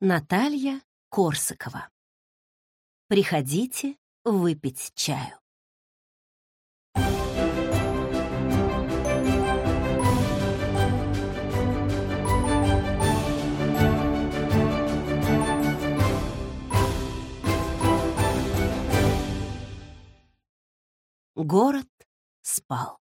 Наталья Корсакова. Приходите выпить чаю. Город спал.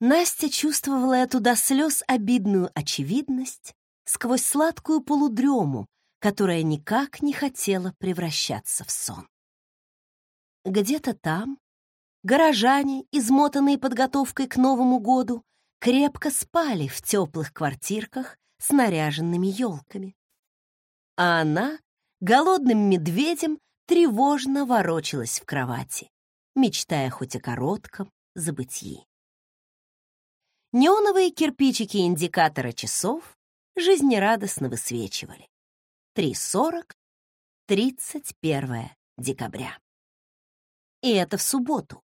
Настя чувствовала эту до слез обидную очевидность сквозь сладкую полудрему, которая никак не хотела превращаться в сон. Где-то там горожане, измотанные подготовкой к Новому году, крепко спали в теплых квартирках с наряженными елками. А она голодным медведем тревожно ворочалась в кровати мечтая хоть о коротком забытии. Неоновые кирпичики индикатора часов жизнерадостно высвечивали. 3.40, 31 декабря. И это в субботу,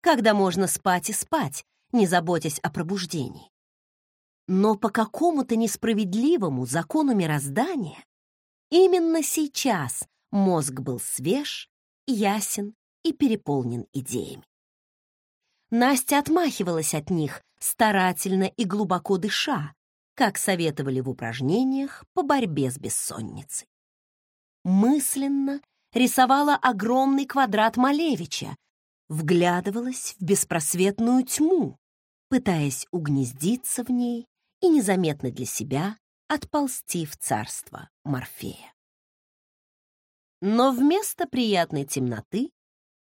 когда можно спать и спать, не заботясь о пробуждении. Но по какому-то несправедливому закону мироздания именно сейчас мозг был свеж, ясен и переполнен идеями. Настя отмахивалась от них, старательно и глубоко дыша, как советовали в упражнениях по борьбе с бессонницей. Мысленно рисовала огромный квадрат Малевича, вглядывалась в беспросветную тьму, пытаясь угнездиться в ней и незаметно для себя отползти в царство Морфея. Но вместо приятной темноты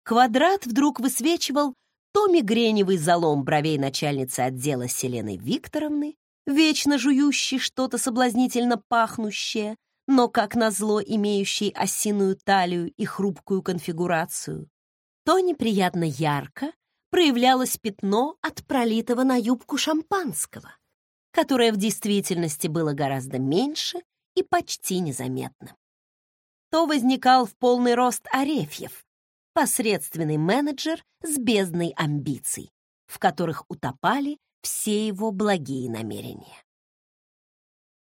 Квадрат вдруг высвечивал то мигреневый залом бровей начальницы отдела Селены Викторовны, вечно жующей что-то соблазнительно пахнущее, но, как назло, имеющий осиную талию и хрупкую конфигурацию, то неприятно ярко проявлялось пятно от пролитого на юбку шампанского, которое в действительности было гораздо меньше и почти незаметным. То возникал в полный рост Арефьев, посредственный менеджер с бездной амбиций, в которых утопали все его благие намерения.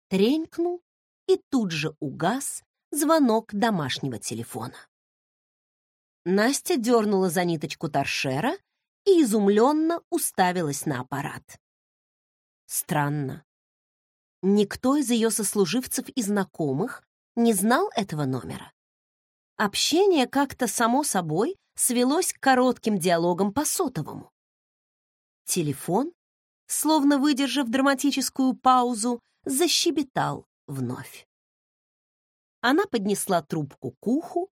Тренькнул и тут же угас звонок домашнего телефона. Настя дернула за ниточку торшера и изумленно уставилась на аппарат. Странно. Никто из ее сослуживцев и знакомых не знал этого номера. Общение как-то само собой свелось к коротким диалогам по сотовому. Телефон, словно выдержав драматическую паузу, защебетал вновь. Она поднесла трубку к уху,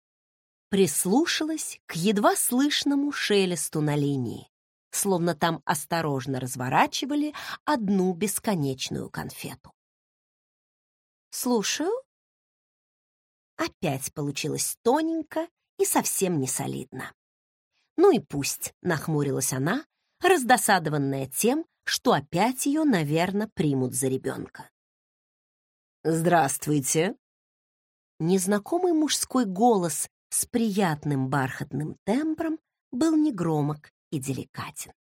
прислушалась к едва слышному шелесту на линии, словно там осторожно разворачивали одну бесконечную конфету. «Слушаю», Опять получилось тоненько и совсем не солидно. Ну и пусть, нахмурилась она, раздосадованная тем, что опять ее, наверное, примут за ребенка. «Здравствуйте!» Незнакомый мужской голос с приятным бархатным тембром был негромок и деликатен.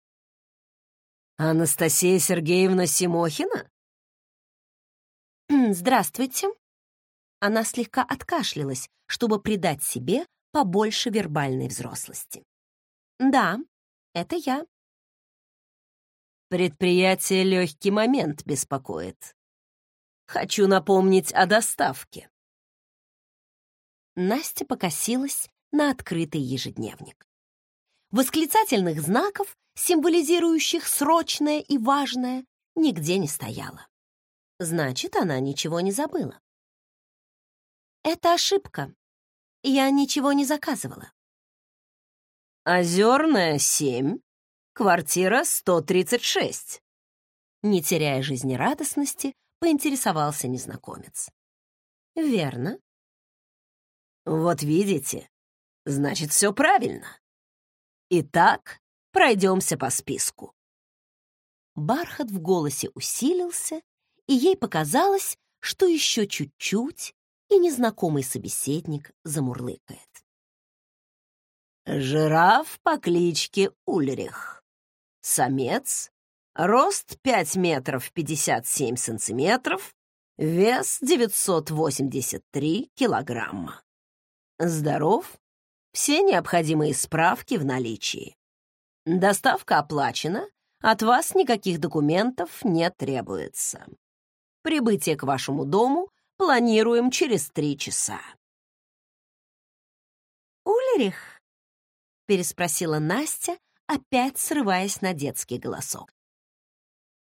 «Анастасия Сергеевна Симохина?» «Здравствуйте!» Она слегка откашлялась, чтобы придать себе побольше вербальной взрослости. «Да, это я». «Предприятие «Легкий момент» беспокоит. Хочу напомнить о доставке». Настя покосилась на открытый ежедневник. Восклицательных знаков, символизирующих срочное и важное, нигде не стояло. Значит, она ничего не забыла. Это ошибка. Я ничего не заказывала. Озерная, 7, квартира 136. Не теряя жизнерадостности, поинтересовался незнакомец. Верно. Вот видите, значит, все правильно. Итак, пройдемся по списку. Бархат в голосе усилился, и ей показалось, что еще чуть-чуть, и незнакомый собеседник замурлыкает. Жираф по кличке Ульрих. Самец. Рост 5 метров 57 сантиметров. Вес 983 килограмма. Здоров. Все необходимые справки в наличии. Доставка оплачена. От вас никаких документов не требуется. Прибытие к вашему дому планируем через три часа. «Улерих?» — переспросила Настя, опять срываясь на детский голосок.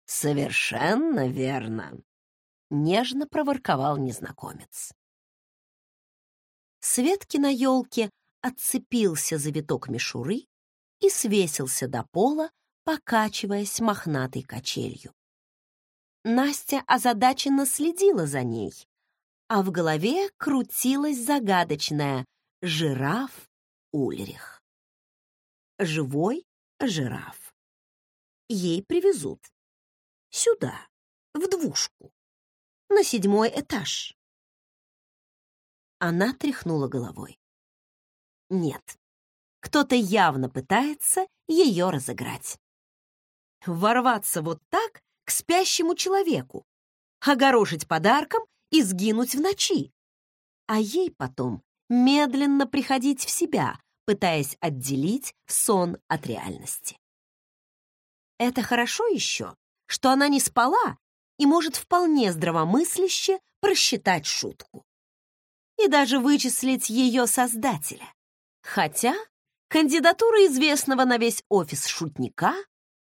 «Совершенно верно», — нежно проворковал незнакомец. С ветки на елке отцепился завиток мишуры и свесился до пола, покачиваясь мохнатой качелью. Настя озадаченно следила за ней, а в голове крутилась загадочная жираф Ульрих. Живой жираф. Ей привезут. Сюда, в двушку, на седьмой этаж. Она тряхнула головой. Нет, кто-то явно пытается ее разыграть. Ворваться вот так к спящему человеку, огорошить подарком и сгинуть в ночи. А ей потом медленно приходить в себя, пытаясь отделить сон от реальности. Это хорошо еще, что она не спала и может вполне здравомысляще просчитать шутку. И даже вычислить ее создателя. Хотя кандидатура известного на весь офис шутника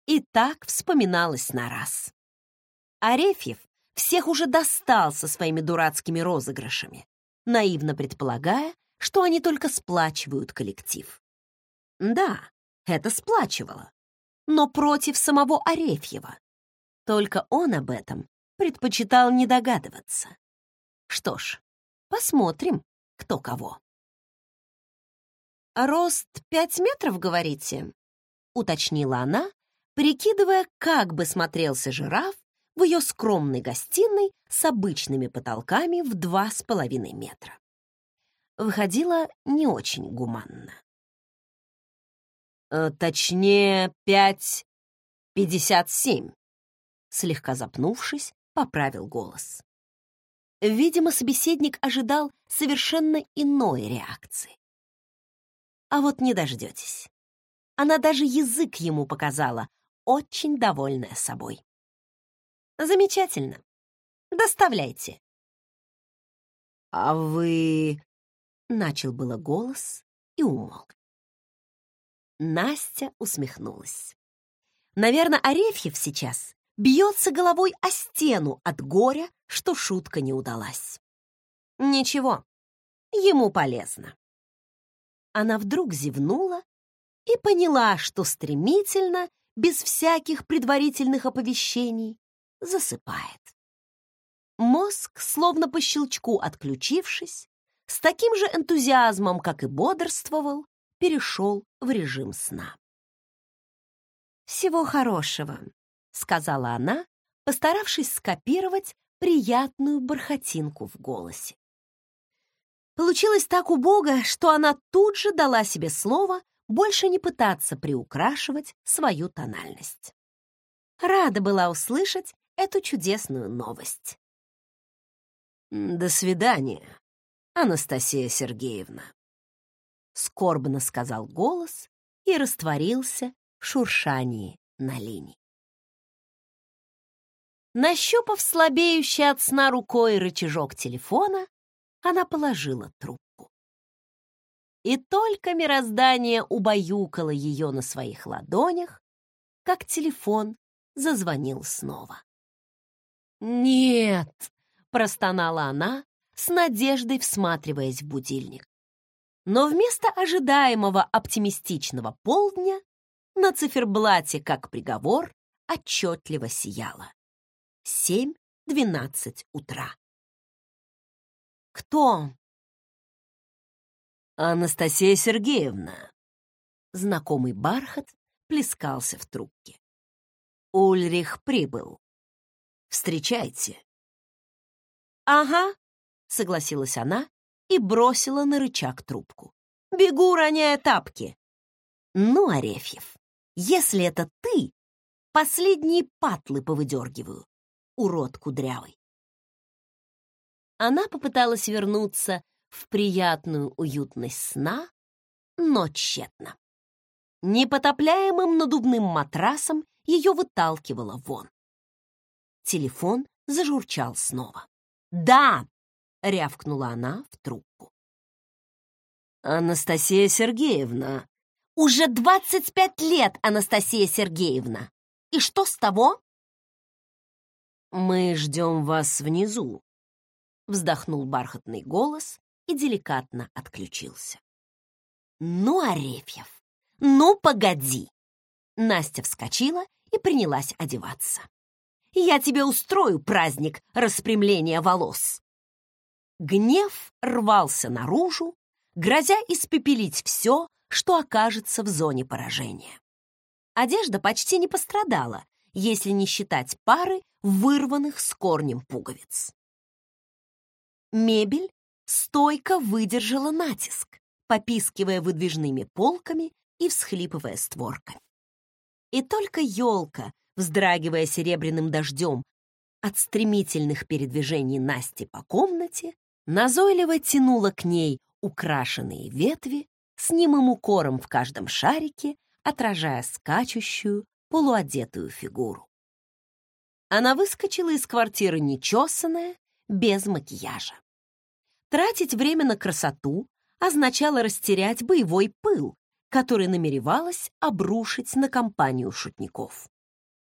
и так вспоминалась на раз. Арефьев всех уже достал со своими дурацкими розыгрышами, наивно предполагая, что они только сплачивают коллектив. Да, это сплачивало, но против самого Арефьева. Только он об этом предпочитал не догадываться. Что ж, посмотрим, кто кого. «Рост пять метров, говорите?» — уточнила она, прикидывая, как бы смотрелся жираф в ее скромной гостиной с обычными потолками в два с половиной метра. Выходило не очень гуманно. «Э, «Точнее, пять пятьдесят семь», слегка запнувшись, поправил голос. Видимо, собеседник ожидал совершенно иной реакции. А вот не дождетесь. Она даже язык ему показала, очень довольная собой. Замечательно. Доставляйте. А вы... Начал было голос и умолк. Настя усмехнулась. Наверное, Арефьев сейчас бьется головой о стену от горя, что шутка не удалась. Ничего, ему полезно. Она вдруг зевнула и поняла, что стремительно без всяких предварительных оповещений, засыпает. Мозг, словно по щелчку отключившись, с таким же энтузиазмом, как и бодрствовал, перешел в режим сна. «Всего хорошего», — сказала она, постаравшись скопировать приятную бархатинку в голосе. Получилось так убого, что она тут же дала себе слово больше не пытаться приукрашивать свою тональность. Рада была услышать эту чудесную новость. «До свидания, Анастасия Сергеевна», — скорбно сказал голос и растворился в шуршании на линии. Нащупав слабеющий от сна рукой рычажок телефона, она положила трубку и только мироздание убаюкало ее на своих ладонях, как телефон зазвонил снова. «Нет!» — простонала она, с надеждой всматриваясь в будильник. Но вместо ожидаемого оптимистичного полдня на циферблате, как приговор, отчетливо сияло. Семь двенадцать утра. «Кто?» Анастасия Сергеевна. Знакомый бархат плескался в трубке. Ульрих прибыл. Встречайте. Ага, согласилась она и бросила на рычаг трубку. Бегу, роняя тапки. Ну, Арефьев, если это ты, последние патлы повыдергиваю, урод кудрявый. Она попыталась вернуться в приятную уютность сна, но тщетно. Непотопляемым надувным матрасом ее выталкивало вон. Телефон зажурчал снова. «Да!» — рявкнула она в трубку. «Анастасия Сергеевна!» «Уже двадцать пять лет, Анастасия Сергеевна! И что с того?» «Мы ждем вас внизу», — вздохнул бархатный голос и деликатно отключился. «Ну, Арефьев, ну, погоди!» Настя вскочила и принялась одеваться. «Я тебе устрою праздник распрямления волос!» Гнев рвался наружу, грозя испепелить все, что окажется в зоне поражения. Одежда почти не пострадала, если не считать пары вырванных с корнем пуговиц. Мебель стойко выдержала натиск, попискивая выдвижными полками и всхлипывая створками. И только елка, вздрагивая серебряным дождем от стремительных передвижений Насти по комнате, назойливо тянула к ней украшенные ветви с немым укором в каждом шарике, отражая скачущую, полуодетую фигуру. Она выскочила из квартиры нечесанная, без макияжа. Тратить время на красоту означало растерять боевой пыл, который намеревалась обрушить на компанию шутников.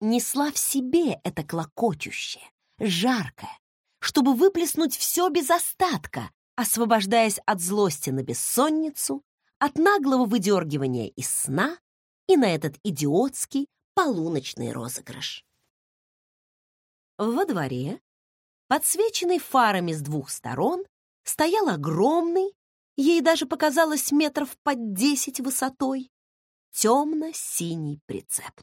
Несла в себе это клокочущее, жаркое, чтобы выплеснуть все без остатка, освобождаясь от злости на бессонницу, от наглого выдергивания из сна и на этот идиотский полуночный розыгрыш. Во дворе, подсвеченный фарами с двух сторон, стоял огромный, ей даже показалось метров под десять высотой, темно-синий прицеп.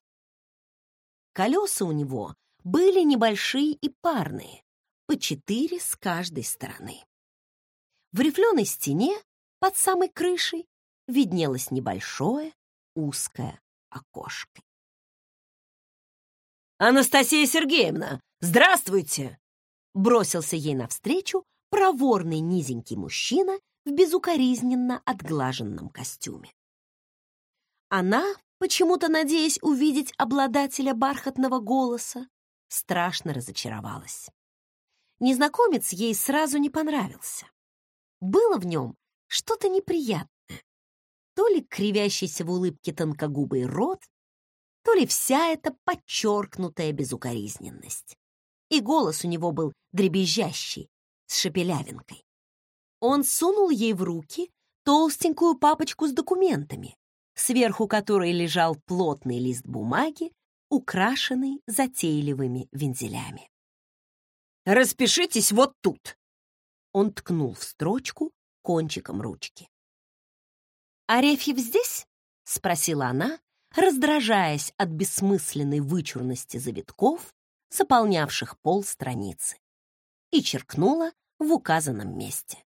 Колеса у него были небольшие и парные, по четыре с каждой стороны. В рифленой стене под самой крышей виднелось небольшое узкое окошко. «Анастасия Сергеевна, здравствуйте!» Бросился ей навстречу проворный низенький мужчина в безукоризненно отглаженном костюме. Она, почему-то надеясь увидеть обладателя бархатного голоса, страшно разочаровалась. Незнакомец ей сразу не понравился. Было в нем что-то неприятное. То ли кривящийся в улыбке тонкогубый рот, то ли вся эта подчеркнутая безукоризненность. И голос у него был дребезжащий, с шепелявинкой. Он сунул ей в руки толстенькую папочку с документами, сверху которой лежал плотный лист бумаги, украшенный затейливыми вензелями. «Распишитесь вот тут!» Он ткнул в строчку кончиком ручки. «Арефьев здесь?» — спросила она, раздражаясь от бессмысленной вычурности завитков, заполнявших пол страницы, и черкнула в указанном месте.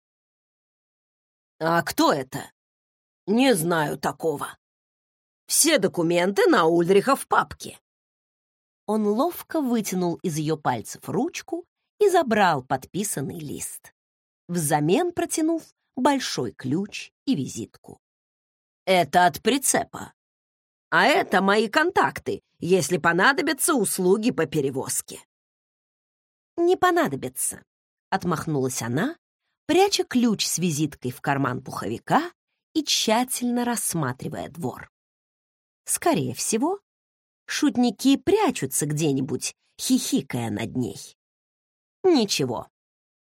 «А кто это?» «Не знаю такого. Все документы на Ульдриха в папке». Он ловко вытянул из ее пальцев ручку и забрал подписанный лист, взамен протянув большой ключ и визитку. «Это от прицепа. А это мои контакты, если понадобятся услуги по перевозке». «Не понадобится», Отмахнулась она, пряча ключ с визиткой в карман пуховика и тщательно рассматривая двор. Скорее всего, шутники прячутся где-нибудь, хихикая над ней. Ничего,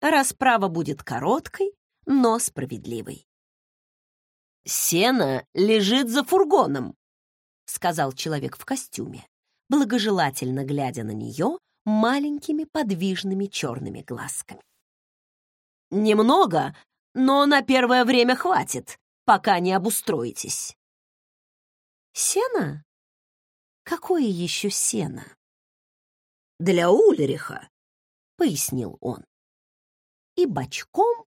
расправа будет короткой, но справедливой. «Сено лежит за фургоном», — сказал человек в костюме, благожелательно глядя на нее маленькими подвижными черными глазками. Немного, но на первое время хватит, пока не обустроитесь. Сено? Какое еще сено? Для Ульриха, пояснил он. И бочком,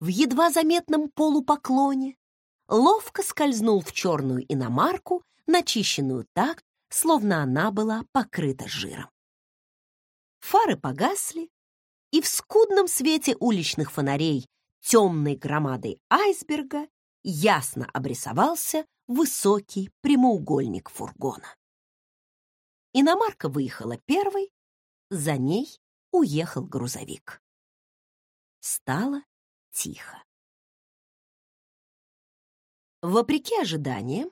в едва заметном полупоклоне, ловко скользнул в черную иномарку, начищенную так, словно она была покрыта жиром. Фары погасли, и в скудном свете уличных фонарей темной громадой айсберга ясно обрисовался высокий прямоугольник фургона. Иномарка выехала первой, за ней уехал грузовик. Стало тихо. Вопреки ожиданиям,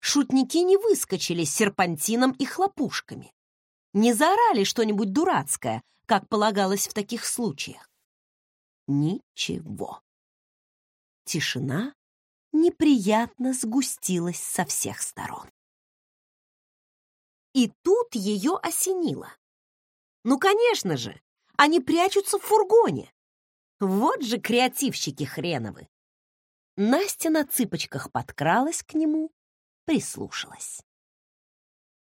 шутники не выскочили с серпантином и хлопушками, не заорали что-нибудь дурацкое, как полагалось в таких случаях. Ничего. Тишина неприятно сгустилась со всех сторон. И тут ее осенило. Ну, конечно же, они прячутся в фургоне. Вот же креативщики хреновы. Настя на цыпочках подкралась к нему, прислушалась.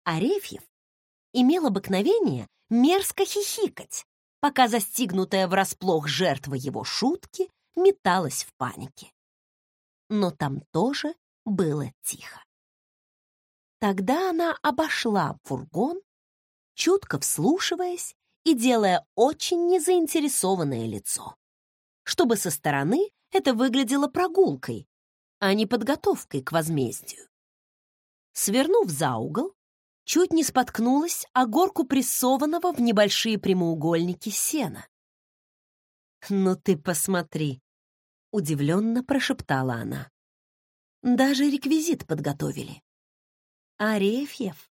Арефьев имел обыкновение мерзко хихикать, пока застигнутая врасплох жертва его шутки металась в панике. Но там тоже было тихо. Тогда она обошла фургон, чутко вслушиваясь и делая очень незаинтересованное лицо, чтобы со стороны это выглядело прогулкой, а не подготовкой к возмездию. Свернув за угол, чуть не споткнулась о горку прессованного в небольшие прямоугольники сена. «Ну ты посмотри!» — удивленно прошептала она. «Даже реквизит подготовили. Арефьев,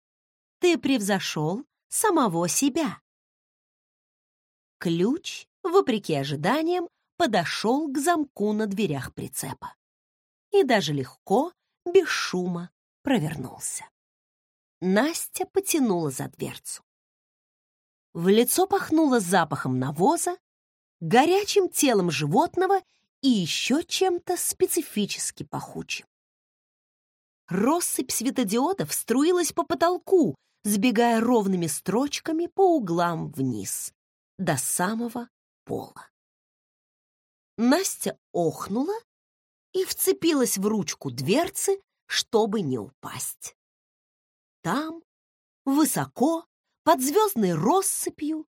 ты превзошел самого себя!» Ключ, вопреки ожиданиям, подошел к замку на дверях прицепа. И даже легко, без шума, провернулся. Настя потянула за дверцу. В лицо пахнуло запахом навоза, горячим телом животного и еще чем-то специфически пахучим. Россыпь светодиодов струилась по потолку, сбегая ровными строчками по углам вниз, до самого пола. Настя охнула и вцепилась в ручку дверцы, чтобы не упасть. Там, высоко, под звездной россыпью,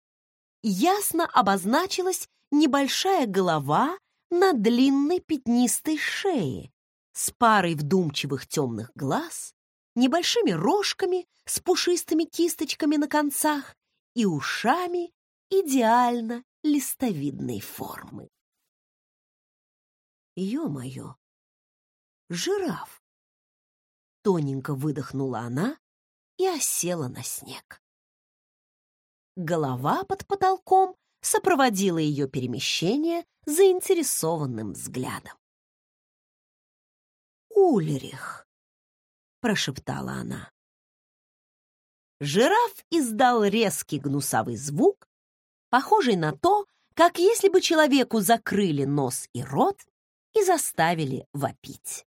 ясно обозначилась небольшая голова на длинной пятнистой шее с парой вдумчивых темных глаз, небольшими рожками с пушистыми кисточками на концах и ушами идеально листовидной формы. Ё-моё! Жираф! Тоненько выдохнула она, и осела на снег. Голова под потолком сопроводила ее перемещение заинтересованным взглядом. «Ульрих!» — прошептала она. Жираф издал резкий гнусавый звук, похожий на то, как если бы человеку закрыли нос и рот и заставили вопить.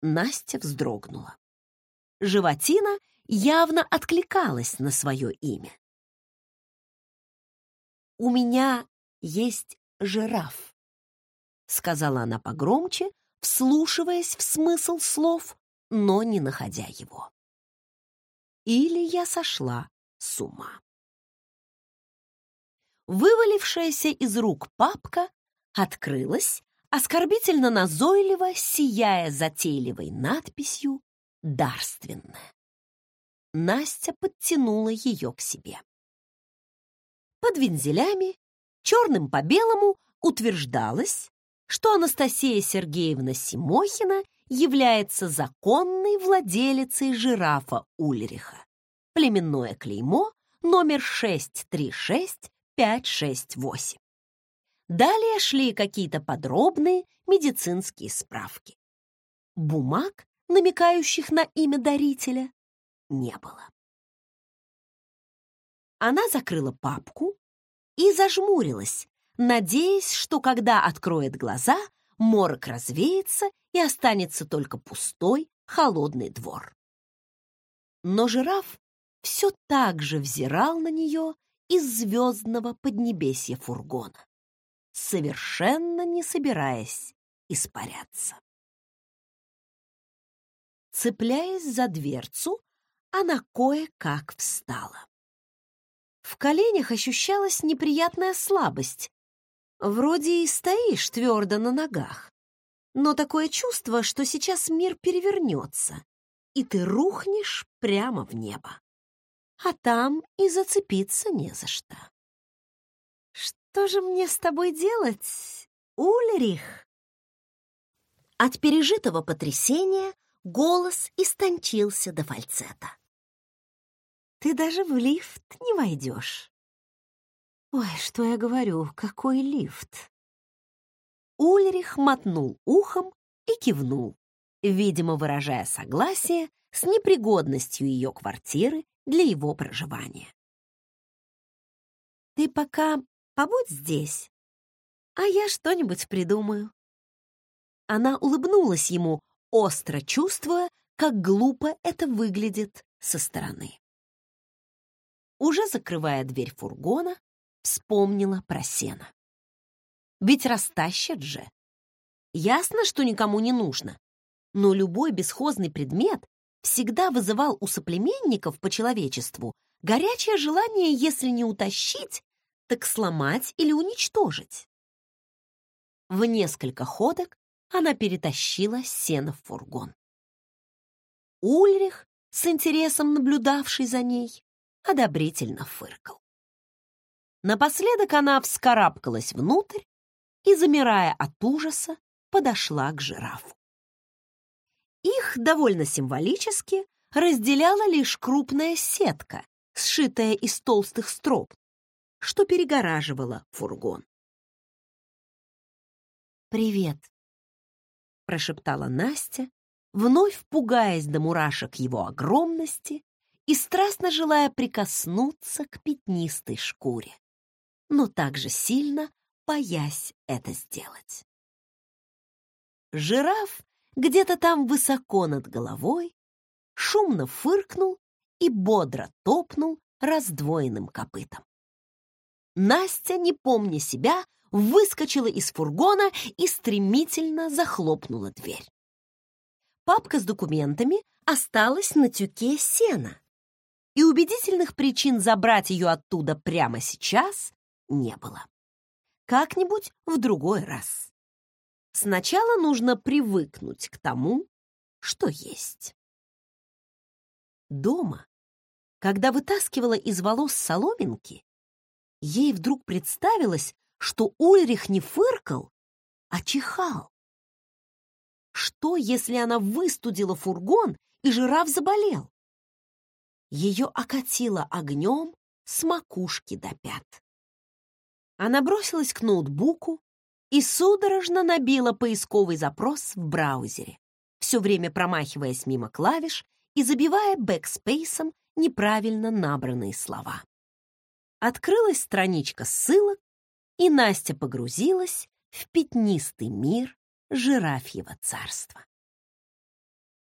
Настя вздрогнула. Животина явно откликалась на свое имя. «У меня есть жираф», — сказала она погромче, вслушиваясь в смысл слов, но не находя его. Или я сошла с ума. Вывалившаяся из рук папка открылась, оскорбительно назойливо, сияя затейливой надписью «Дарственная». Настя подтянула ее к себе. Под вензелями, черным по белому, утверждалось, что Анастасия Сергеевна Симохина является законной владелицей жирафа Ульриха. Племенное клеймо номер 636568. Далее шли какие-то подробные медицинские справки. Бумаг, намекающих на имя дарителя, не было. Она закрыла папку и зажмурилась, надеясь, что когда откроет глаза, морок развеется и останется только пустой, холодный двор. Но жираф все так же взирал на нее из звездного поднебесья фургона, совершенно не собираясь испаряться. Цепляясь за дверцу, она кое-как встала. В коленях ощущалась неприятная слабость. Вроде и стоишь твердо на ногах, но такое чувство, что сейчас мир перевернется, и ты рухнешь прямо в небо. А там и зацепиться не за что. «Что же мне с тобой делать, Ульрих?» От пережитого потрясения голос истончился до фальцета. «Ты даже в лифт не войдешь». «Ой, что я говорю, какой лифт?» Ульрих мотнул ухом и кивнул, видимо, выражая согласие с непригодностью ее квартиры для его проживания. «Ты пока побудь здесь, а я что-нибудь придумаю». Она улыбнулась ему, остро чувствуя, как глупо это выглядит со стороны. Уже закрывая дверь фургона, вспомнила про сено. Ведь растащат же. Ясно, что никому не нужно, но любой бесхозный предмет всегда вызывал у соплеменников по человечеству горячее желание, если не утащить, так сломать или уничтожить. В несколько ходок она перетащила сено в фургон. Ульрих, с интересом наблюдавший за ней, одобрительно фыркал. Напоследок она вскарабкалась внутрь и, замирая от ужаса, подошла к жирафу. Их довольно символически разделяла лишь крупная сетка, сшитая из толстых строп, что перегораживала фургон. «Привет», — прошептала Настя, вновь пугаясь до мурашек его огромности и страстно желая прикоснуться к пятнистой шкуре, но также сильно боясь это сделать. Жираф где-то там высоко над головой шумно фыркнул и бодро топнул раздвоенным копытом. Настя, не помня себя, выскочила из фургона и стремительно захлопнула дверь. Папка с документами осталась на тюке сена, и убедительных причин забрать ее оттуда прямо сейчас не было как-нибудь в другой раз. Сначала нужно привыкнуть к тому, что есть. Дома, когда вытаскивала из волос соломинки, ей вдруг представилось, что Ульрих не фыркал, а чихал. Что, если она выстудила фургон, и жираф заболел? Ее окатило огнем с макушки до пят. Она бросилась к ноутбуку и судорожно набила поисковый запрос в браузере, все время промахиваясь мимо клавиш и забивая бэкспейсом неправильно набранные слова. Открылась страничка ссылок, и Настя погрузилась в пятнистый мир жирафьего царства.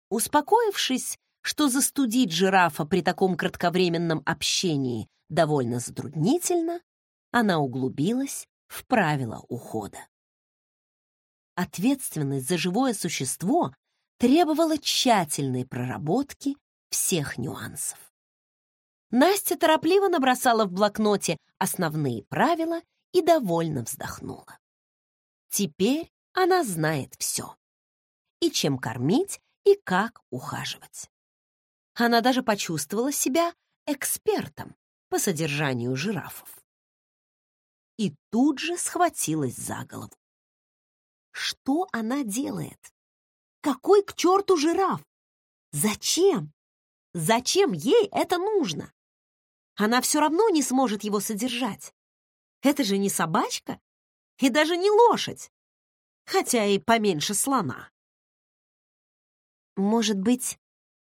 Успокоившись, что застудить жирафа при таком кратковременном общении довольно затруднительно, она углубилась в правила ухода. Ответственность за живое существо требовала тщательной проработки всех нюансов. Настя торопливо набросала в блокноте основные правила и довольно вздохнула. Теперь она знает все. И чем кормить, и как ухаживать. Она даже почувствовала себя экспертом по содержанию жирафов и тут же схватилась за голову. Что она делает? Какой к черту жираф? Зачем? Зачем ей это нужно? Она все равно не сможет его содержать. Это же не собачка и даже не лошадь, хотя и поменьше слона. «Может быть,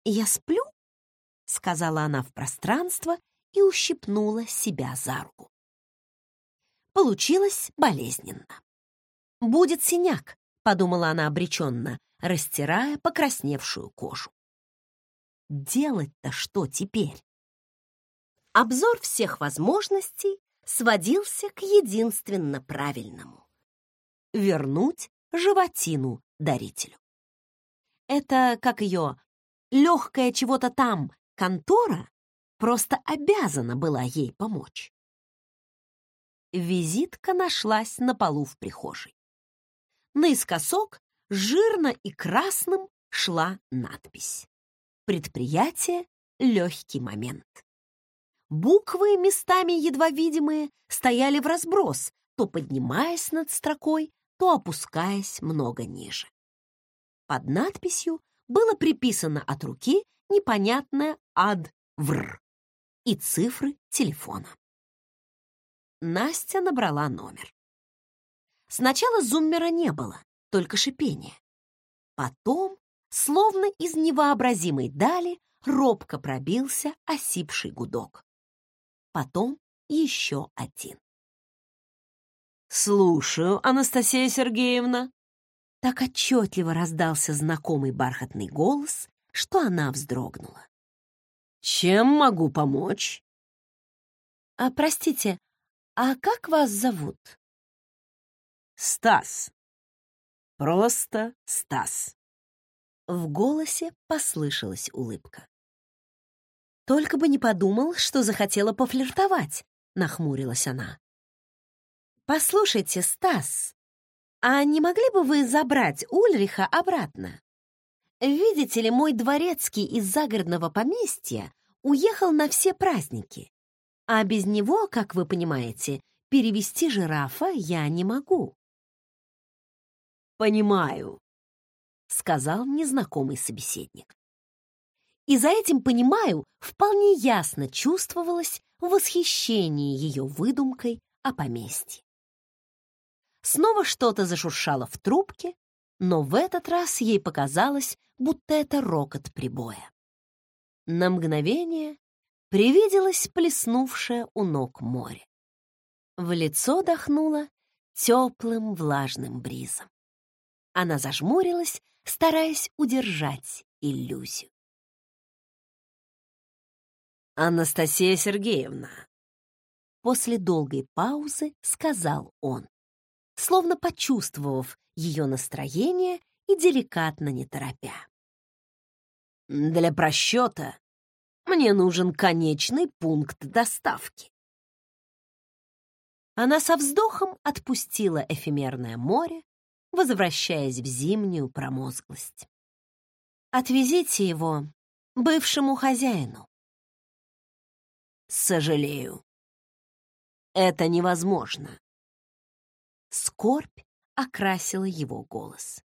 я сплю?» — сказала она в пространство и ущипнула себя за руку. Получилось болезненно. «Будет синяк», — подумала она обреченно, растирая покрасневшую кожу. «Делать-то что теперь?» Обзор всех возможностей сводился к единственно правильному — вернуть животину дарителю. Это, как ее, легкая чего-то там контора просто обязана была ей помочь. Визитка нашлась на полу в прихожей. Наискосок жирно и красным шла надпись. Предприятие «Легкий момент». Буквы, местами едва видимые, стояли в разброс, то поднимаясь над строкой, то опускаясь много ниже. Под надписью было приписано от руки непонятное «ад-вр» и цифры телефона. Настя набрала номер. Сначала зуммера не было, только шипение. Потом, словно из невообразимой дали, робко пробился осипший гудок. Потом еще один. «Слушаю, Анастасия Сергеевна». Так отчетливо раздался знакомый бархатный голос, что она вздрогнула. «Чем могу помочь?» «А, простите, а как вас зовут?» «Стас. Просто Стас». В голосе послышалась улыбка. «Только бы не подумал, что захотела пофлиртовать», — нахмурилась она. «Послушайте, Стас, а не могли бы вы забрать Ульриха обратно? Видите ли, мой дворецкий из загородного поместья уехал на все праздники, а без него, как вы понимаете, перевести жирафа я не могу». «Понимаю», — сказал незнакомый собеседник. И за этим, понимаю, вполне ясно чувствовалось восхищение ее выдумкой о поместье. Снова что-то зашуршало в трубке, но в этот раз ей показалось, будто это рокот прибоя. На мгновение привиделось плеснувшее у ног море. В лицо дохнуло теплым влажным бризом. Она зажмурилась, стараясь удержать иллюзию. «Анастасия Сергеевна», после долгой паузы сказал он словно почувствовав ее настроение и деликатно не торопя. «Для просчета мне нужен конечный пункт доставки». Она со вздохом отпустила эфемерное море, возвращаясь в зимнюю промозглость. «Отвезите его бывшему хозяину». «Сожалею, это невозможно», Скорбь окрасила его голос.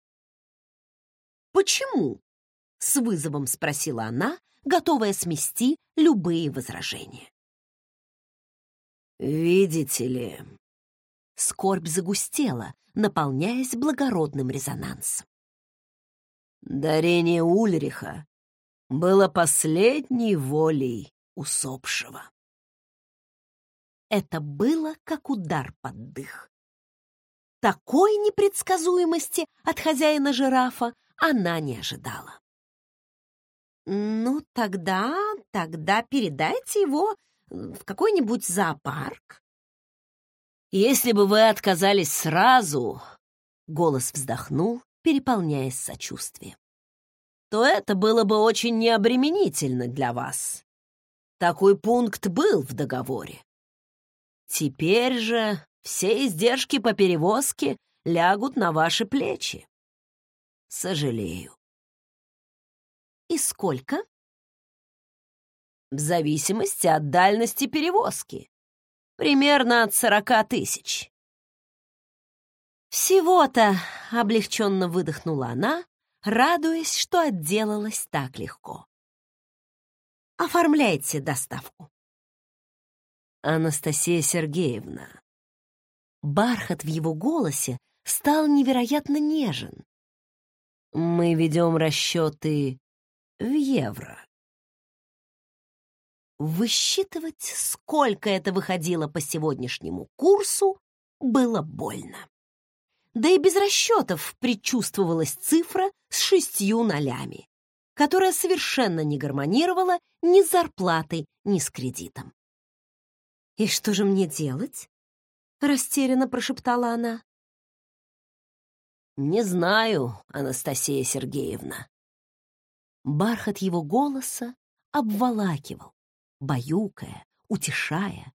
«Почему?» — с вызовом спросила она, готовая смести любые возражения. «Видите ли...» Скорбь загустела, наполняясь благородным резонансом. Дарение Ульриха было последней волей усопшего. Это было как удар под дых. Такой непредсказуемости от хозяина жирафа она не ожидала. «Ну, тогда, тогда передайте его в какой-нибудь зоопарк». «Если бы вы отказались сразу», — голос вздохнул, переполняясь сочувствием, «то это было бы очень необременительно для вас. Такой пункт был в договоре. Теперь же все издержки по перевозке лягут на ваши плечи. Сожалею. И сколько? В зависимости от дальности перевозки. Примерно от сорока тысяч. Всего-то облегченно выдохнула она, радуясь, что отделалась так легко. Оформляйте доставку. Анастасия Сергеевна, Бархат в его голосе стал невероятно нежен. «Мы ведем расчеты в евро». Высчитывать, сколько это выходило по сегодняшнему курсу, было больно. Да и без расчетов предчувствовалась цифра с шестью нолями, которая совершенно не гармонировала ни с зарплатой, ни с кредитом. «И что же мне делать?» растерянно прошептала она. Не знаю, Анастасия Сергеевна. Бархат его голоса обволакивал, баюкая, утешая.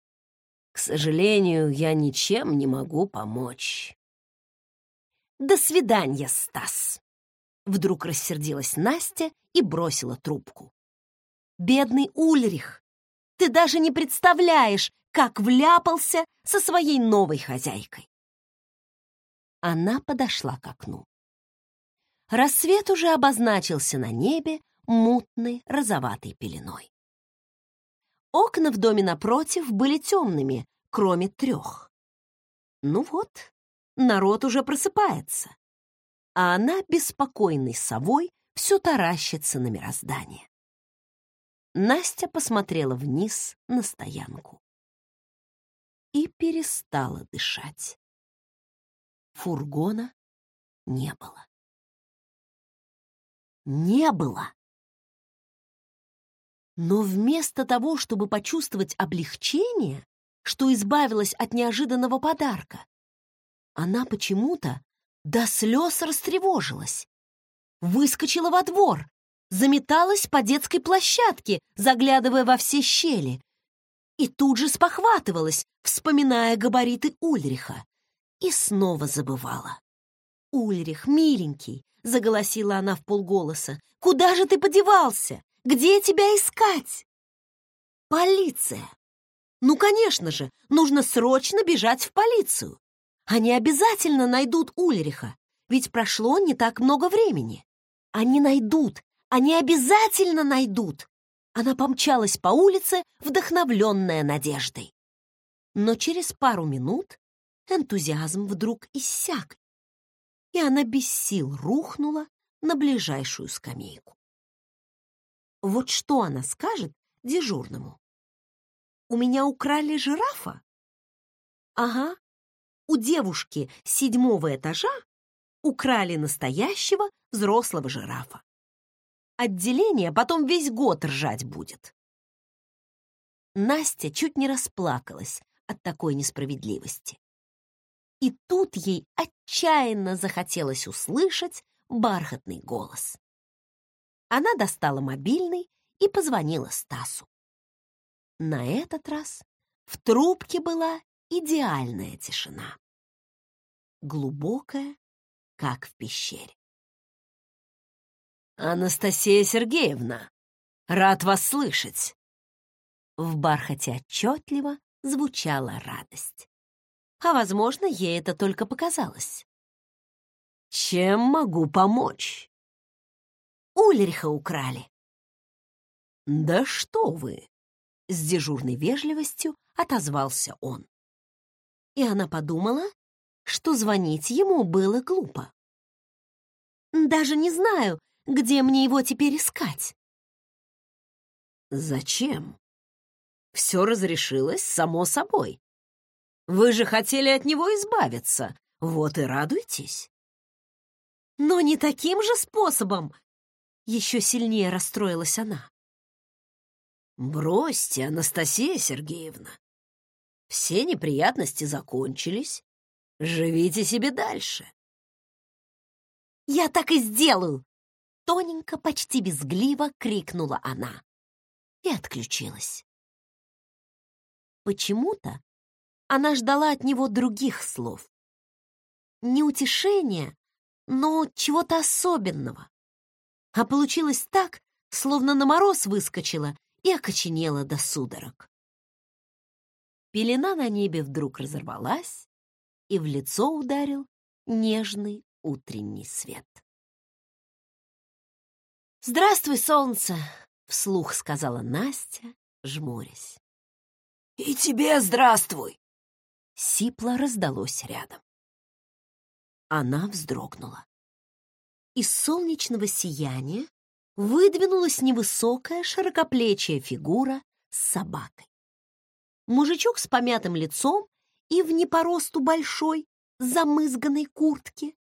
«К сожалению, я ничем не могу помочь». «До свидания, Стас!» Вдруг рассердилась Настя и бросила трубку. «Бедный Ульрих! Ты даже не представляешь, как вляпался со своей новой хозяйкой!» Она подошла к окну. Рассвет уже обозначился на небе мутной розоватой пеленой. Окна в доме напротив были темными, кроме трех. Ну вот, народ уже просыпается, а она беспокойной совой все таращится на мироздание. Настя посмотрела вниз на стоянку и перестала дышать. Фургона не было. Не было. Но вместо того, чтобы почувствовать облегчение, что избавилась от неожиданного подарка, она почему-то до слез растревожилась. Выскочила во двор, заметалась по детской площадке, заглядывая во все щели, и тут же спохватывалась, вспоминая габариты Ульриха, и снова забывала. «Ульрих, миленький!» — заголосила она в полголоса. «Куда же ты подевался? Где тебя искать?» «Полиция!» «Ну, конечно же, нужно срочно бежать в полицию. Они обязательно найдут Ульриха, ведь прошло не так много времени. Они найдут, они обязательно найдут!» Она помчалась по улице, вдохновленная надеждой. Но через пару минут энтузиазм вдруг иссяк, и она без сил рухнула на ближайшую скамейку. Вот что она скажет дежурному? «У меня украли жирафа?» «Ага, у девушки седьмого этажа украли настоящего взрослого жирафа. Отделение потом весь год ржать будет». Настя чуть не расплакалась от такой несправедливости. И тут ей отчаянно захотелось услышать бархатный голос. Она достала мобильный и позвонила Стасу. На этот раз в трубке была идеальная тишина. Глубокая, как в пещере. «Анастасия Сергеевна, рад вас слышать!» В бархате отчетливо звучала радость. А, возможно, ей это только показалось. «Чем могу помочь?» Ульриха украли. «Да что вы!» — с дежурной вежливостью отозвался он. И она подумала, что звонить ему было глупо. «Даже не знаю, где мне его теперь искать». «Зачем? Все разрешилось само собой. Вы же хотели от него избавиться, вот и радуйтесь». «Но не таким же способом!» Еще сильнее расстроилась она. «Бросьте, Анастасия Сергеевна. Все неприятности закончились. Живите себе дальше». «Я так и сделаю!» Тоненько, почти безгливо крикнула она и отключилась. Почему-то она ждала от него других слов. Не утешения, но чего-то особенного а получилось так, словно на мороз выскочила и окоченела до судорог. Пелена на небе вдруг разорвалась, и в лицо ударил нежный утренний свет. «Здравствуй, солнце!» — вслух сказала Настя, жмурясь. «И тебе здравствуй!» — сипло раздалось рядом. Она вздрогнула из солнечного сияния выдвинулась невысокая широкоплечья фигура с собакой. Мужичок с помятым лицом и в не по росту большой, замызганной куртке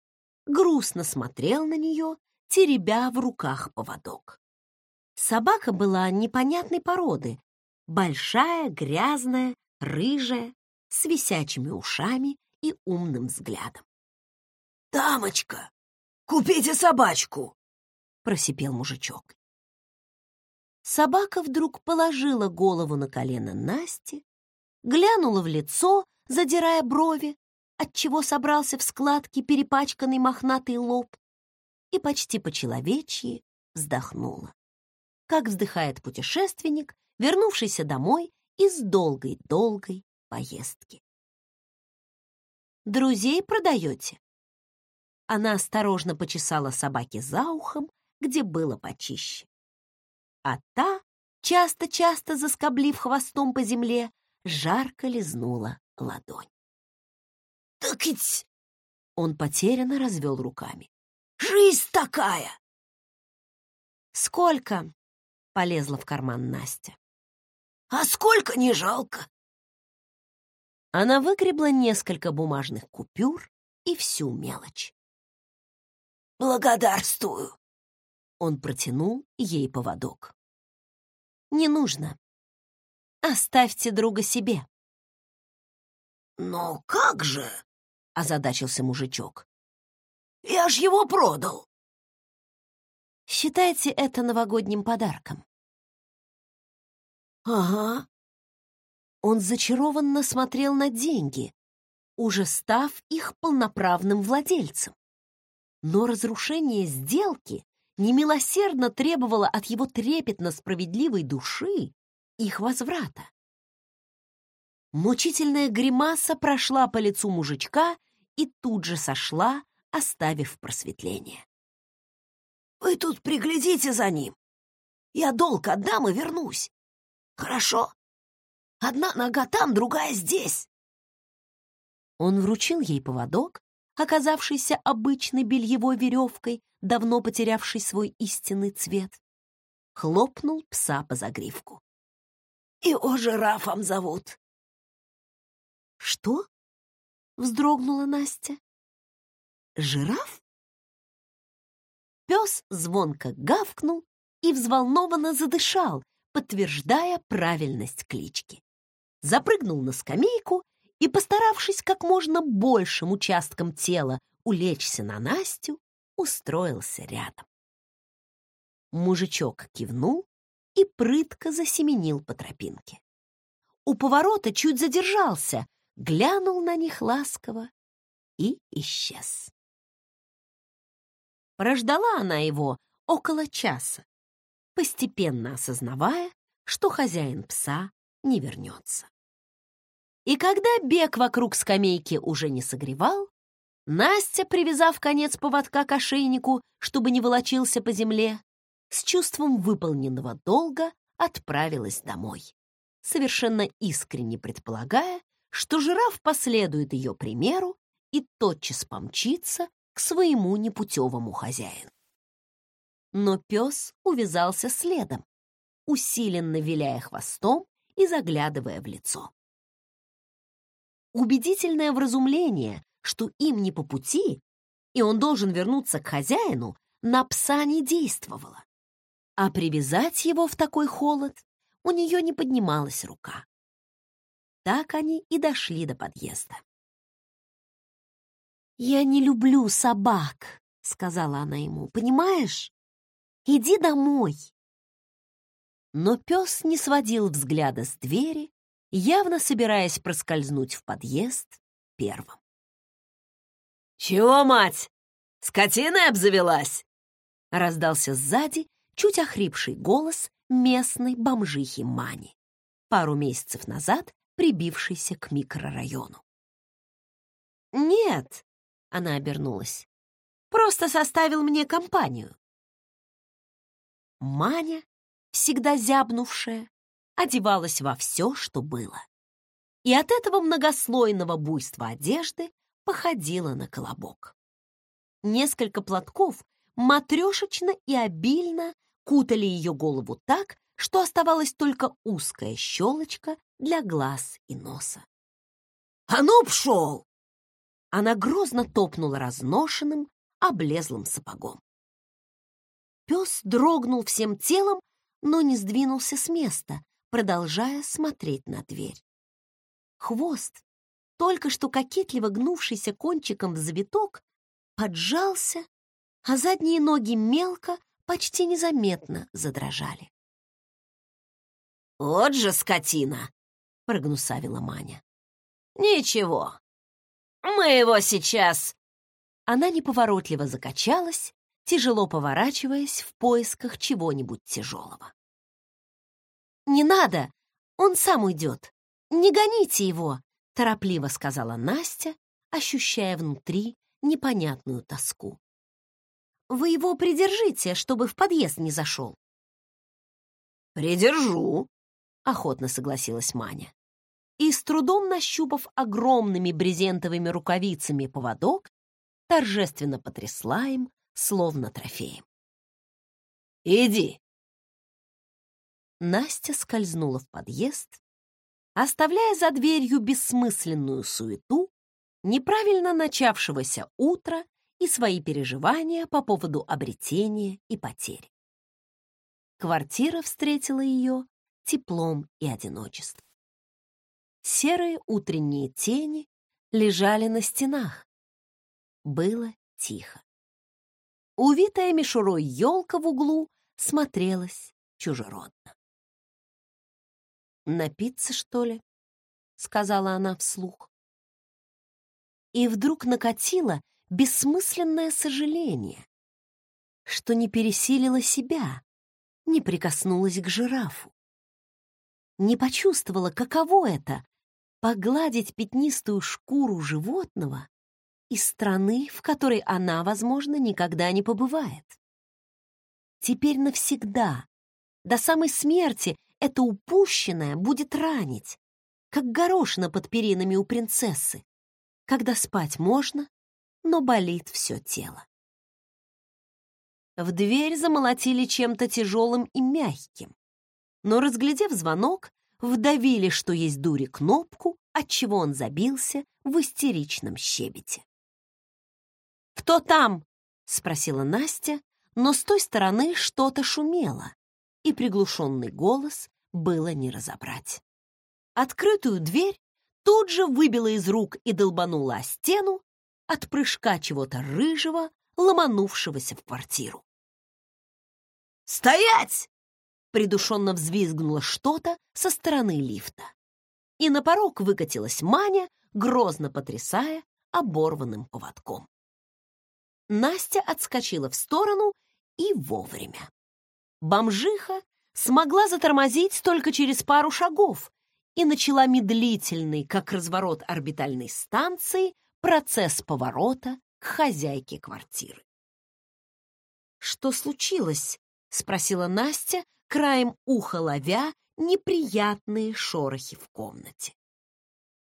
грустно смотрел на нее, теребя в руках поводок. Собака была непонятной породы, большая, грязная, рыжая, с висячими ушами и умным взглядом. «Дамочка, «Купите собачку!» — просипел мужичок. Собака вдруг положила голову на колено Насти, глянула в лицо, задирая брови, отчего собрался в складки перепачканный мохнатый лоб, и почти по-человечьи вздохнула. Как вздыхает путешественник, вернувшийся домой из долгой-долгой поездки. «Друзей продаете?» Она осторожно почесала собаке за ухом, где было почище. А та, часто-часто заскоблив хвостом по земле, жарко лизнула ладонь. «Так ведь...» Он потерянно развел руками. «Жизнь такая!» «Сколько?» — полезла в карман Настя. «А сколько не жалко?» Она выгребла несколько бумажных купюр и всю мелочь. «Благодарствую!» Он протянул ей поводок. «Не нужно. Оставьте друга себе». «Но как же?» — озадачился мужичок. «Я ж его продал!» «Считайте это новогодним подарком». «Ага». Он зачарованно смотрел на деньги, уже став их полноправным владельцем. Но разрушение сделки немилосердно требовало от его трепетно-справедливой души их возврата. Мучительная гримаса прошла по лицу мужичка и тут же сошла, оставив просветление. «Вы тут приглядите за ним. Я долг отдам и вернусь. Хорошо? Одна нога там, другая здесь». Он вручил ей поводок, оказавшийся обычной бельевой веревкой, давно потерявший свой истинный цвет. Хлопнул пса по загривку. «Его жирафом зовут. «Что?» — вздрогнула Настя. «Жираф?» Пес звонко гавкнул и взволнованно задышал, подтверждая правильность клички. Запрыгнул на скамейку и, постаравшись как можно большим участком тела улечься на Настю, устроился рядом. Мужичок кивнул и прытко засеменил по тропинке. У поворота чуть задержался, глянул на них ласково и исчез. Прождала она его около часа, постепенно осознавая, что хозяин пса не вернется. И когда бег вокруг скамейки уже не согревал, Настя, привязав конец поводка к ошейнику, чтобы не волочился по земле, с чувством выполненного долга отправилась домой, совершенно искренне предполагая, что жираф последует ее примеру и тотчас помчится к своему непутевому хозяину. Но пес увязался следом, усиленно виляя хвостом и заглядывая в лицо. Убедительное вразумление, что им не по пути, и он должен вернуться к хозяину, на пса не действовало. А привязать его в такой холод у нее не поднималась рука. Так они и дошли до подъезда. «Я не люблю собак», — сказала она ему, — «понимаешь? Иди домой». Но пес не сводил взгляда с двери, явно собираясь проскользнуть в подъезд первым. «Чего, мать? Скотиной обзавелась?» — раздался сзади чуть охрипший голос местной бомжихи Мани. Пару месяцев назад прибившийся к микрорайону. «Нет», — она обернулась, — «просто составил мне компанию». Маня, всегда зябнувшая, одевалась во все, что было. И от этого многослойного буйства одежды походила на колобок. Несколько платков матрешечно и обильно кутали ее голову так, что оставалась только узкая щелочка для глаз и носа. «А ну, пшел!» Она грозно топнула разношенным, облезлым сапогом. Пес дрогнул всем телом, но не сдвинулся с места, продолжая смотреть на дверь. Хвост, только что кокетливо гнувшийся кончиком в завиток, поджался, а задние ноги мелко, почти незаметно задрожали. «Вот же скотина!» — прогнусавила Маня. «Ничего, мы его сейчас...» Она неповоротливо закачалась, тяжело поворачиваясь в поисках чего-нибудь тяжелого. «Не надо! Он сам уйдет! Не гоните его!» — торопливо сказала Настя, ощущая внутри непонятную тоску. «Вы его придержите, чтобы в подъезд не зашел». «Придержу», — охотно согласилась Маня. И, с трудом нащупав огромными брезентовыми рукавицами поводок, торжественно потрясла им, словно трофеем. «Иди!» Настя скользнула в подъезд, оставляя за дверью бессмысленную суету неправильно начавшегося утра и свои переживания по поводу обретения и потери. Квартира встретила ее теплом и одиночеством. Серые утренние тени лежали на стенах. Было тихо. Увитая мишурой елка в углу смотрелась чужеродно. «Напиться, что ли?» — сказала она вслух. И вдруг накатило бессмысленное сожаление, что не пересилила себя, не прикоснулась к жирафу. Не почувствовала, каково это — погладить пятнистую шкуру животного из страны, в которой она, возможно, никогда не побывает. Теперь навсегда, до самой смерти, это упущенное будет ранить, как горошина под перинами у принцессы, когда спать можно, но болит все тело. В дверь замолотили чем-то тяжелым и мягким, но, разглядев звонок, вдавили, что есть дури, кнопку, отчего он забился в истеричном щебете. «Кто там?» — спросила Настя, но с той стороны что-то шумело, и приглушенный голос было не разобрать. Открытую дверь тут же выбила из рук и долбанула о стену от прыжка чего-то рыжего, ломанувшегося в квартиру. «Стоять!» — придушенно взвизгнуло что-то со стороны лифта. И на порог выкатилась Маня, грозно потрясая оборванным поводком. Настя отскочила в сторону и вовремя. Бомжиха смогла затормозить только через пару шагов и начала медлительный, как разворот орбитальной станции, процесс поворота к хозяйке квартиры. «Что случилось?» — спросила Настя, краем уха ловя неприятные шорохи в комнате.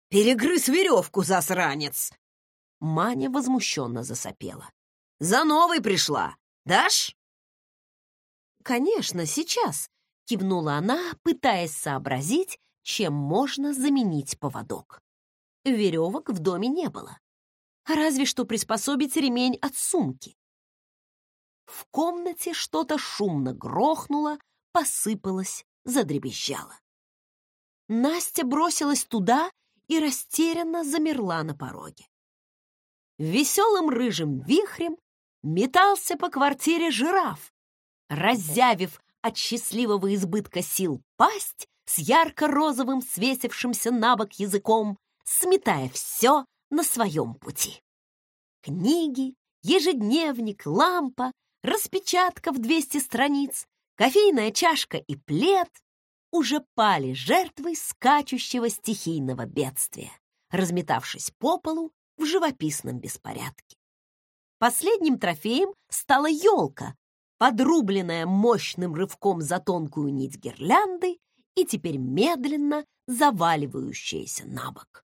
«Перегрыз веревку, засранец!» Маня возмущенно засопела. За новой пришла. Дашь?» «Конечно, сейчас», — кивнула она, пытаясь сообразить, чем можно заменить поводок. Веревок в доме не было. Разве что приспособить ремень от сумки. В комнате что-то шумно грохнуло, посыпалось, задребезжало. Настя бросилась туда и растерянно замерла на пороге. Веселым рыжим вихрем метался по квартире жираф, раззявив от счастливого избытка сил пасть с ярко-розовым свесившимся на бок языком, сметая все на своем пути. Книги, ежедневник, лампа, распечатка в 200 страниц, кофейная чашка и плед уже пали жертвой скачущего стихийного бедствия, разметавшись по полу в живописном беспорядке. Последним трофеем стала елка, подрубленная мощным рывком за тонкую нить гирлянды и теперь медленно заваливающаяся на бок.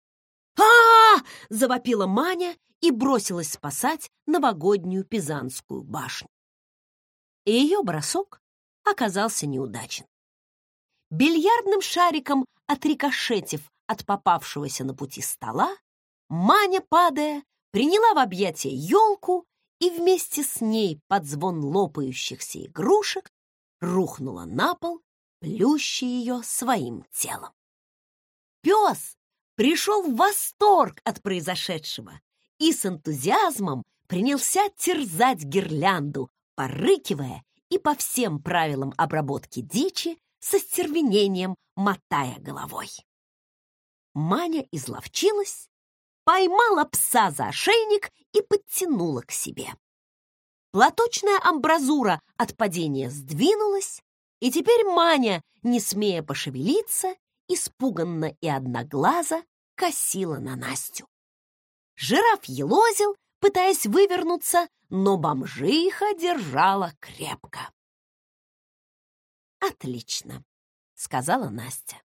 а, -а, -а завопила Маня и бросилась спасать новогоднюю пизанскую башню. И ее бросок оказался неудачен. Бильярдным шариком отрикошетив от попавшегося на пути стола, Маня, падая, приняла в объятия елку и вместе с ней под звон лопающихся игрушек рухнула на пол, плюща ее своим телом. Пес пришел в восторг от произошедшего и с энтузиазмом принялся терзать гирлянду, порыкивая и по всем правилам обработки дичи со стервенением мотая головой. Маня изловчилась, поймала пса за ошейник и подтянула к себе. Платочная амбразура от падения сдвинулась, и теперь Маня, не смея пошевелиться, испуганно и одноглазо косила на Настю. Жираф елозил, пытаясь вывернуться, но бомжиха держала крепко. «Отлично», — сказала Настя.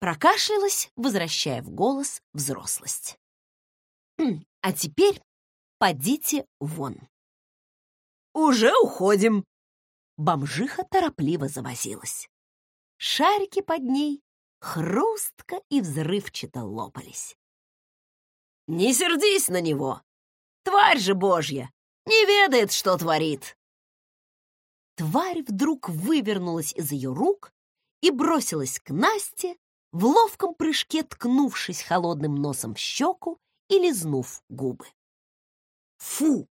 Прокашлялась, возвращая в голос взрослость. «А теперь подите вон». «Уже уходим!» Бомжиха торопливо завозилась. Шарики под ней хрустко и взрывчато лопались. «Не сердись на него! Тварь же божья! Не ведает, что творит!» Тварь вдруг вывернулась из ее рук и бросилась к Насте, в ловком прыжке ткнувшись холодным носом в щеку и лизнув губы. «Фу!»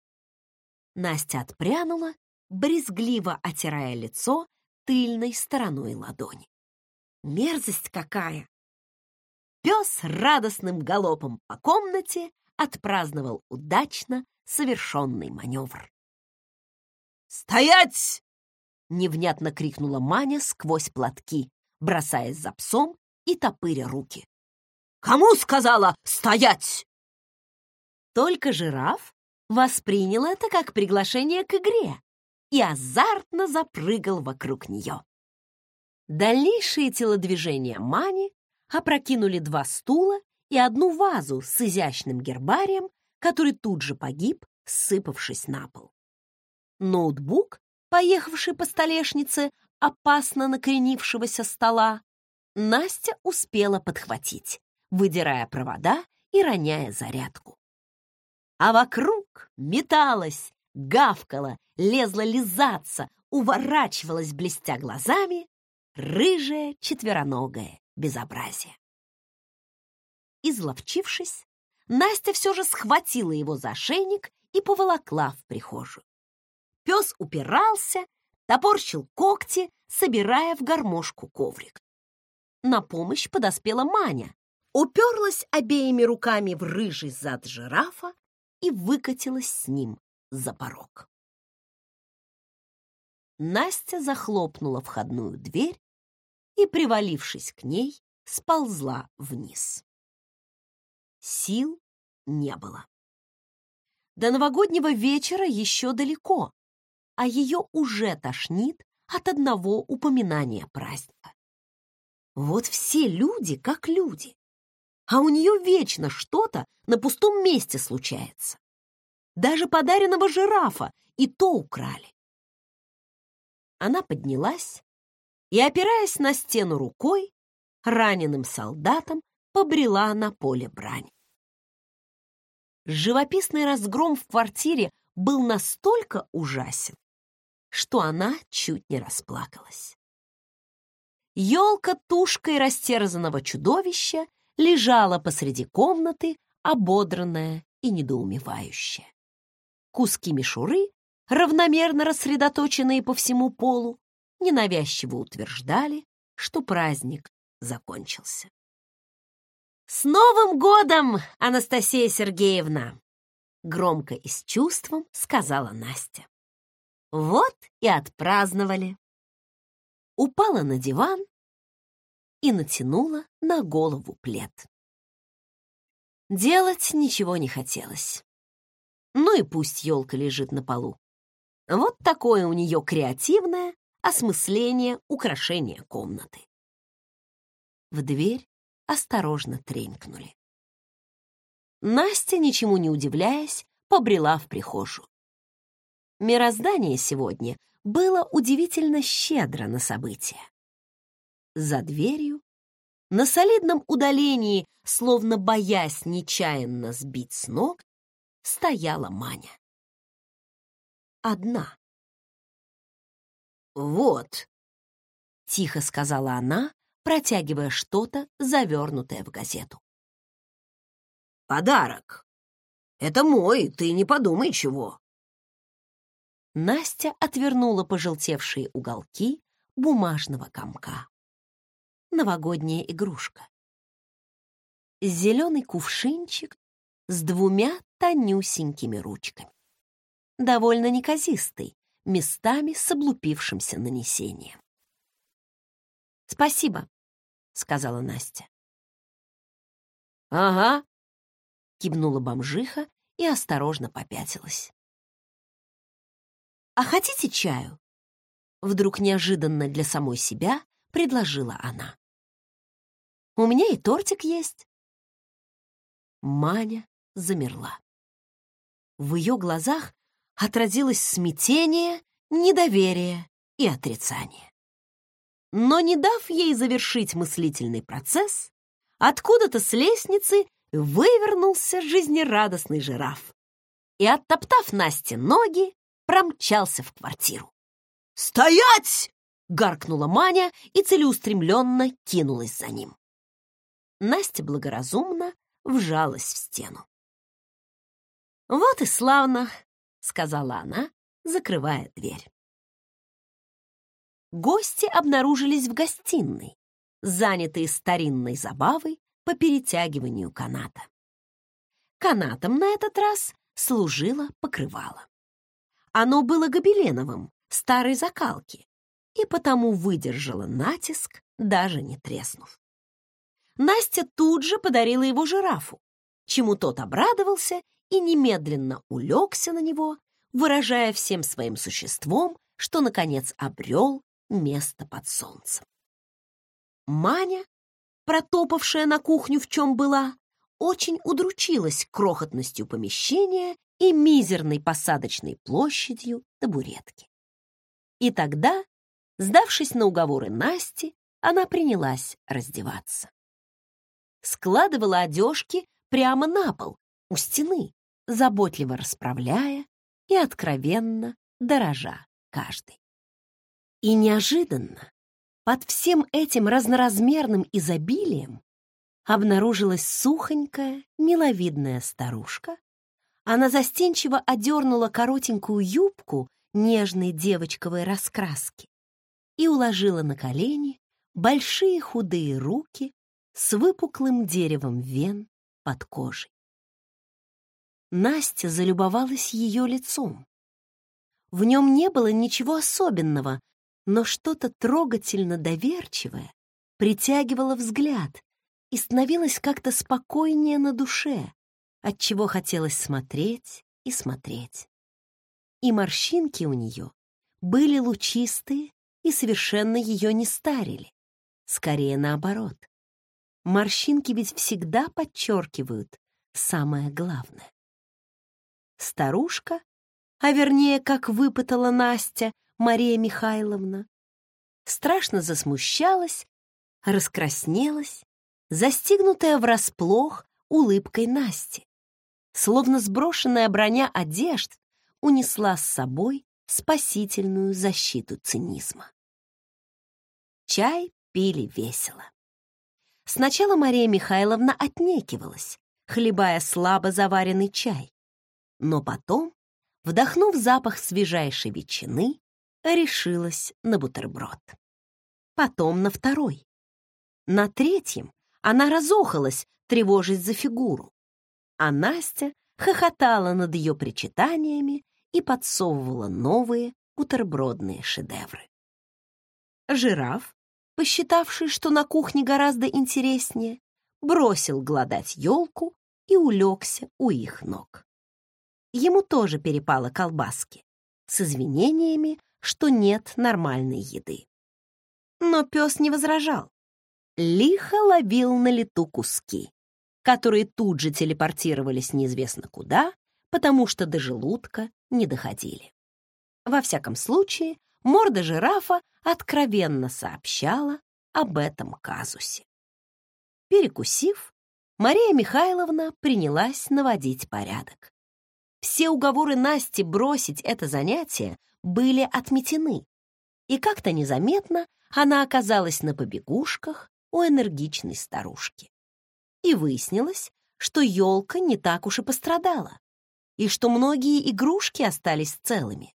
Настя отпрянула, брезгливо отирая лицо тыльной стороной ладони. «Мерзость какая!» Пес радостным галопом по комнате отпраздновал удачно совершенный маневр. «Стоять!» — невнятно крикнула Маня сквозь платки, бросаясь за псом и топыря руки. «Кому сказала стоять?» Только жираф воспринял это как приглашение к игре и азартно запрыгал вокруг нее. Дальнейшие телодвижения Мани опрокинули два стула и одну вазу с изящным гербарием, который тут же погиб, сыпавшись на пол. Ноутбук, поехавший по столешнице опасно накренившегося стола, Настя успела подхватить, выдирая провода и роняя зарядку. А вокруг металась, гавкала, лезла лизаться, уворачивалась, блестя глазами, рыжее четвероногое безобразие. Изловчившись, Настя все же схватила его за шейник и поволокла в прихожую. Пес упирался, топорщил когти, собирая в гармошку коврик. На помощь подоспела Маня, уперлась обеими руками в рыжий зад жирафа и выкатилась с ним за порог. Настя захлопнула входную дверь и, привалившись к ней, сползла вниз. Сил не было. До новогоднего вечера еще далеко, а ее уже тошнит от одного упоминания праздника. Вот все люди как люди. А у нее вечно что-то на пустом месте случается. Даже подаренного жирафа и то украли. Она поднялась и, опираясь на стену рукой, раненым солдатом побрела на поле брани. Живописный разгром в квартире был настолько ужасен, что она чуть не расплакалась. Елка тушкой растерзанного чудовища лежала посреди комнаты, ободранная и недоумевающая. Куски мишуры, равномерно рассредоточенные по всему полу, ненавязчиво утверждали, что праздник закончился. «С Новым годом, Анастасия Сергеевна!» Громко и с чувством сказала Настя. «Вот и отпраздновали упала на диван и натянула на голову плед. Делать ничего не хотелось. Ну и пусть елка лежит на полу. Вот такое у нее креативное осмысление украшения комнаты. В дверь осторожно тренькнули. Настя, ничему не удивляясь, побрела в прихожую. Мироздание сегодня было удивительно щедро на события. За дверью, на солидном удалении, словно боясь нечаянно сбить с ног, стояла Маня. Одна. «Вот», — тихо сказала она, протягивая что-то, завернутое в газету. «Подарок. Это мой, ты не подумай чего». Настя отвернула пожелтевшие уголки, бумажного комка. Новогодняя игрушка. Зеленый кувшинчик с двумя тонюсенькими ручками. Довольно неказистый, местами с облупившимся нанесением. «Спасибо», — сказала Настя. «Ага», — кивнула бомжиха и осторожно попятилась. «А хотите чаю?» Вдруг неожиданно для самой себя предложила она. «У меня и тортик есть». Маня замерла. В ее глазах отразилось смятение, недоверие и отрицание. Но не дав ей завершить мыслительный процесс, откуда-то с лестницы вывернулся жизнерадостный жираф и, оттоптав Насте ноги, промчался в квартиру. «Стоять!» — гаркнула Маня и целеустремленно кинулась за ним. Настя благоразумно вжалась в стену. «Вот и славно!» — сказала она, закрывая дверь. Гости обнаружились в гостиной, занятые старинной забавой по перетягиванию каната. Канатом на этот раз служило покрывало. Оно было гобеленовым, старой закалки, и потому выдержало натиск, даже не треснув. Настя тут же подарила его жирафу, чему тот обрадовался и немедленно улегся на него, выражая всем своим существом, что, наконец, обрел место под солнцем. Маня, протопавшая на кухню в чем была, очень удручилась крохотностью помещения и мизерной посадочной площадью табуретки. И тогда, сдавшись на уговоры Насти, она принялась раздеваться. Складывала одежки прямо на пол, у стены, заботливо расправляя и откровенно дорожа каждой. И неожиданно под всем этим разноразмерным изобилием обнаружилась сухонькая, миловидная старушка. Она застенчиво одернула коротенькую юбку нежной девочковой раскраски и уложила на колени большие худые руки с выпуклым деревом вен под кожей. Настя залюбовалась ее лицом. В нем не было ничего особенного, но что-то трогательно доверчивое притягивало взгляд и становилось как-то спокойнее на душе, от чего хотелось смотреть и смотреть. И морщинки у нее были лучистые и совершенно ее не старили. Скорее наоборот. Морщинки ведь всегда подчеркивают самое главное. Старушка, а вернее, как выпытала Настя, Мария Михайловна, страшно засмущалась, раскраснелась, застигнутая врасплох улыбкой Насти. Словно сброшенная броня одежд унесла с собой спасительную защиту цинизма. Чай пили весело. Сначала Мария Михайловна отнекивалась, хлебая слабо заваренный чай. Но потом, вдохнув запах свежайшей ветчины, решилась на бутерброд. Потом на второй. На третьем она разохалась, тревожась за фигуру. А Настя хохотала над ее причитаниями и подсовывала новые бутербродные шедевры. Жираф, посчитавший, что на кухне гораздо интереснее, бросил гладать елку и улегся у их ног. Ему тоже перепало колбаски с извинениями, что нет нормальной еды. Но пес не возражал. Лихо ловил на лету куски, которые тут же телепортировались неизвестно куда, потому что до желудка не доходили. Во всяком случае, морда жирафа откровенно сообщала об этом казусе. Перекусив, Мария Михайловна принялась наводить порядок. Все уговоры Насти бросить это занятие были отметены, и как-то незаметно она оказалась на побегушках у энергичной старушки. И выяснилось, что елка не так уж и пострадала, и что многие игрушки остались целыми,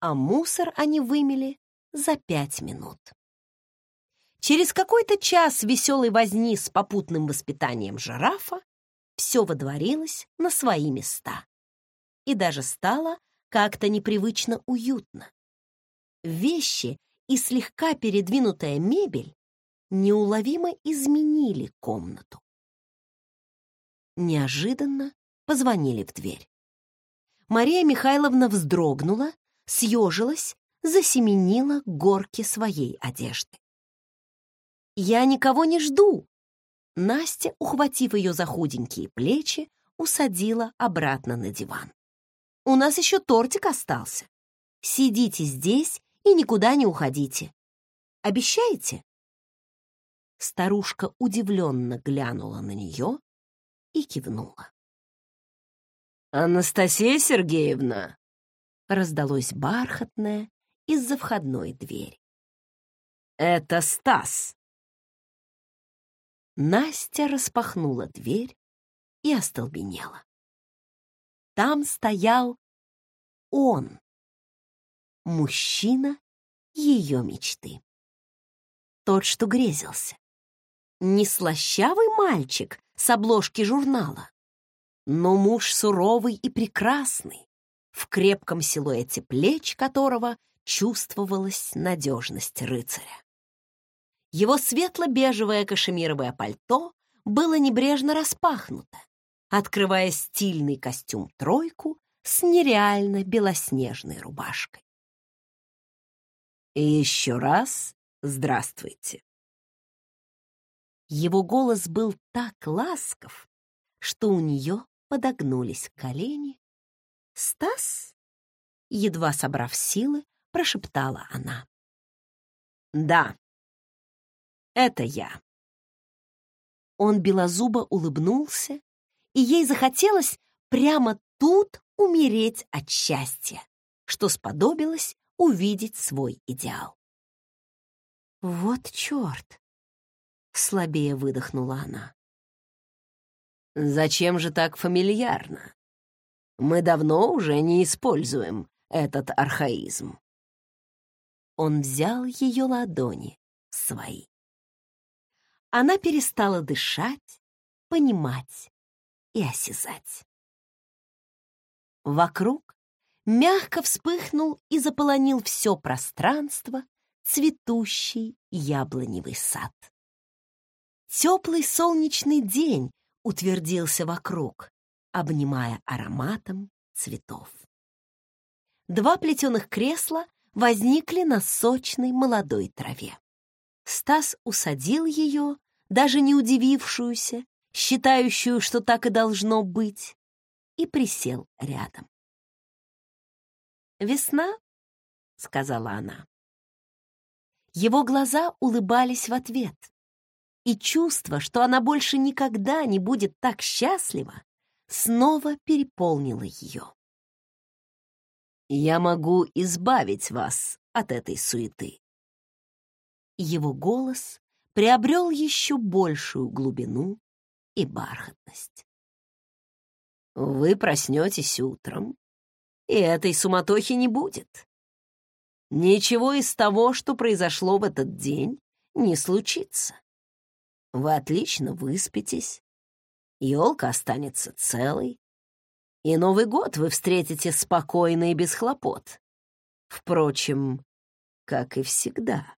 а мусор они вымели за пять минут. Через какой-то час веселой возни с попутным воспитанием жирафа все водворилось на свои места. И даже стало как-то непривычно уютно. Вещи и слегка передвинутая мебель неуловимо изменили комнату. Неожиданно позвонили в дверь. Мария Михайловна вздрогнула, съежилась, засеменила к горке своей одежды. «Я никого не жду!» Настя, ухватив ее за худенькие плечи, усадила обратно на диван. «У нас еще тортик остался. Сидите здесь и никуда не уходите. Обещаете?» Старушка удивленно глянула на нее и кивнула. «Анастасия Сергеевна!» раздалось бархатное из-за входной двери. «Это Стас!» Настя распахнула дверь и остолбенела. Там стоял он, мужчина ее мечты. Тот, что грезился. Не слащавый мальчик с обложки журнала, но муж суровый и прекрасный, в крепком силуэте плеч которого чувствовалась надежность рыцаря. Его светло-бежевое кашемировое пальто было небрежно распахнуто, открывая стильный костюм-тройку с нереально белоснежной рубашкой. И еще раз здравствуйте. Его голос был так ласков, что у нее подогнулись колени. «Стас?» — едва собрав силы, прошептала она. «Да, это я». Он белозубо улыбнулся, и ей захотелось прямо тут умереть от счастья, что сподобилось увидеть свой идеал. «Вот черт!» — слабее выдохнула она. Зачем же так фамильярно? Мы давно уже не используем этот архаизм. Он взял ее ладони свои. Она перестала дышать, понимать и осязать. Вокруг мягко вспыхнул и заполонил все пространство цветущий яблоневый сад. Теплый солнечный день утвердился вокруг, обнимая ароматом цветов. Два плетеных кресла возникли на сочной молодой траве. Стас усадил ее, даже не удивившуюся, считающую, что так и должно быть, и присел рядом. «Весна?» — сказала она. Его глаза улыбались в ответ и чувство, что она больше никогда не будет так счастлива, снова переполнило ее. «Я могу избавить вас от этой суеты». Его голос приобрел еще большую глубину и бархатность. «Вы проснетесь утром, и этой суматохи не будет. Ничего из того, что произошло в этот день, не случится. Вы отлично выспитесь, елка останется целой, и Новый год вы встретите спокойно и без хлопот. Впрочем, как и всегда.